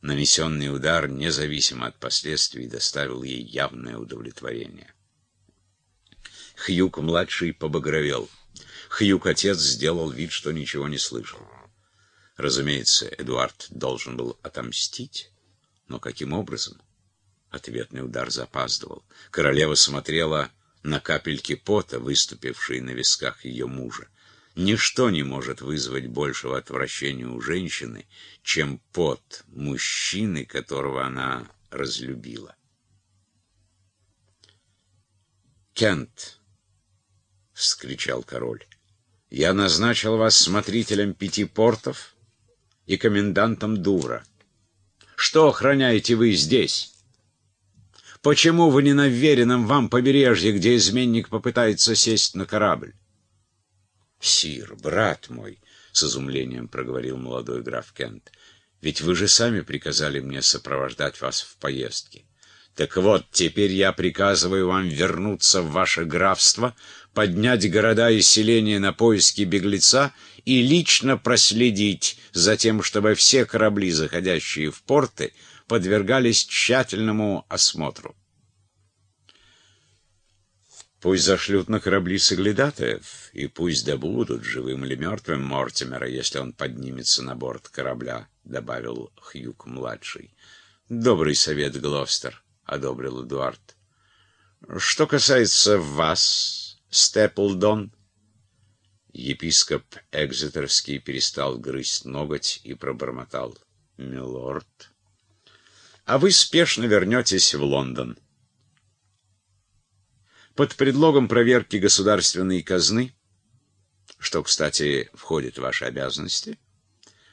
Нанесенный удар, независимо от последствий, доставил ей явное удовлетворение. Хьюк-младший побагровел. Хьюк-отец сделал вид, что ничего не слышал. Разумеется, Эдуард должен был отомстить, но каким образом? Ответный удар запаздывал. Королева смотрела на капельки пота, выступившие на висках ее мужа. Ничто не может вызвать большего отвращения у женщины, чем пот мужчины, которого она разлюбила. «Кент!» — вскричал король. «Я назначил вас смотрителем пяти портов и комендантом Дура. Что охраняете вы здесь?» Почему вы не на веренном вам побережье, где изменник попытается сесть на корабль? — Сир, брат мой, — с изумлением проговорил молодой граф Кент, — ведь вы же сами приказали мне сопровождать вас в поездке. Так вот, теперь я приказываю вам вернуться в ваше графство, поднять города и селения на поиски беглеца и лично проследить за тем, чтобы все корабли, заходящие в порты, подвергались тщательному осмотру. Пусть зашлют на корабли соглядатаев, и пусть добудут, живым или мертвым, Мортимера, если он поднимется на борт корабля, — добавил Хьюк-младший. — Добрый совет, Глостер, — одобрил Эдуард. — Что касается вас, Степлдон... Епископ Экзетерский перестал грызть ноготь и пробормотал. — Милорд а вы спешно вернетесь в Лондон. Под предлогом проверки государственной казны, что, кстати, входит в ваши обязанности,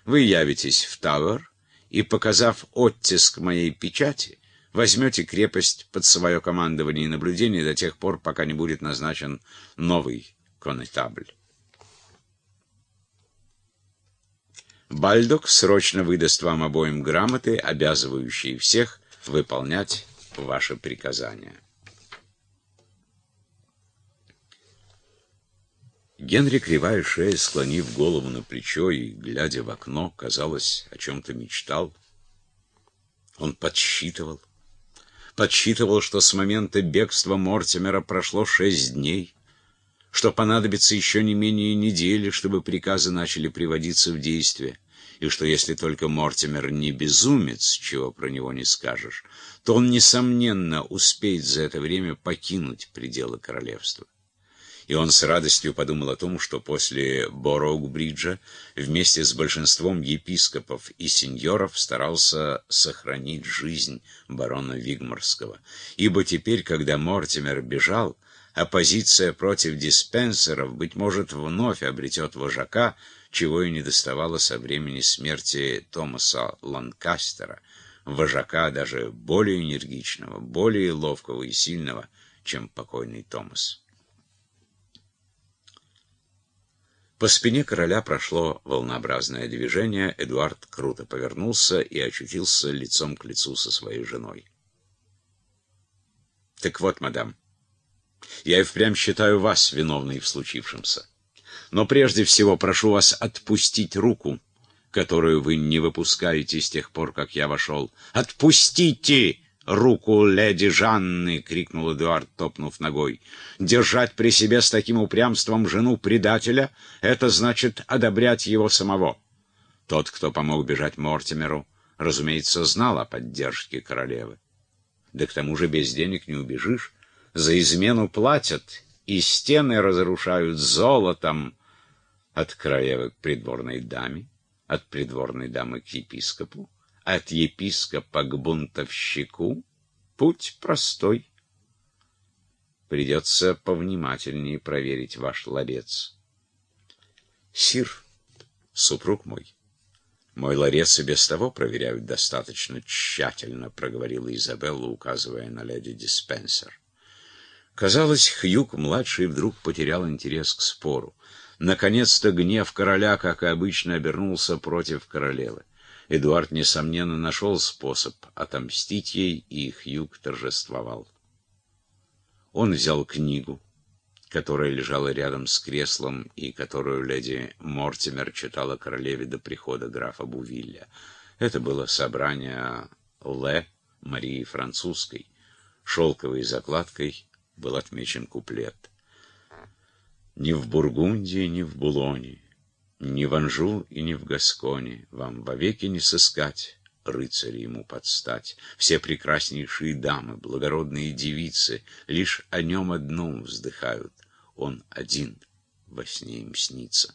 вы явитесь в Тауэр и, показав оттиск моей печати, возьмете крепость под свое командование и наблюдение до тех пор, пока не будет назначен новый конетабль. Бальдок срочно выдаст вам обоим грамоты, обязывающие всех выполнять ваши приказания. Генри, кривая шея, склонив голову на плечо и, глядя в окно, казалось, о чем-то мечтал. Он подсчитывал. Подсчитывал, что с момента бегства Мортимера прошло шесть дней, что понадобится еще не менее недели, чтобы приказы начали приводиться в действие и что если только Мортимер не безумец, чего про него не скажешь, то он, несомненно, успеет за это время покинуть пределы королевства. И он с радостью подумал о том, что после Бороуг-бриджа вместе с большинством епископов и сеньоров старался сохранить жизнь барона Вигмарского. Ибо теперь, когда Мортимер бежал, оппозиция против диспенсеров, быть может, вновь обретет вожака, чего и не доставало со времени смерти Томаса Ланкастера, вожака даже более энергичного, более ловкого и сильного, чем покойный Томас. По спине короля прошло волнообразное движение, Эдуард круто повернулся и очутился лицом к лицу со своей женой. «Так вот, мадам, я и впрямь считаю вас виновной в случившемся». Но прежде всего прошу вас отпустить руку, которую вы не выпускаете с тех пор, как я вошел. «Отпустите руку леди Жанны!» — крикнул Эдуард, топнув ногой. «Держать при себе с таким упрямством жену предателя — это значит одобрять его самого». Тот, кто помог бежать Мортимеру, разумеется, знал о поддержке королевы. Да к тому же без денег не убежишь. За измену платят, и стены разрушают золотом, от королевы к придворной даме, от придворной дамы к епископу, от епископа к бунтовщику. Путь простой. Придется повнимательнее проверить ваш ларец. Сир, супруг мой, мой ларец и без того проверяют достаточно тщательно, проговорила Изабелла, указывая на леди Диспенсер. Казалось, Хьюк-младший вдруг потерял интерес к спору. Наконец-то гнев короля, как и обычно, обернулся против королевы. Эдуард, несомненно, нашел способ отомстить ей, и Хьюг торжествовал. Он взял книгу, которая лежала рядом с креслом и которую леди Мортимер читала королеве до прихода графа Бувилля. Это было собрание Ле Марии Французской. Шелковой закладкой был отмечен куплет. Ни в Бургундии, ни в Булоне, ни в Анжу и ни в Гасконе вам вовеки не сыскать рыцари ему подстать. Все прекраснейшие дамы, благородные девицы, лишь о нем одном вздыхают. Он один во сне им снится.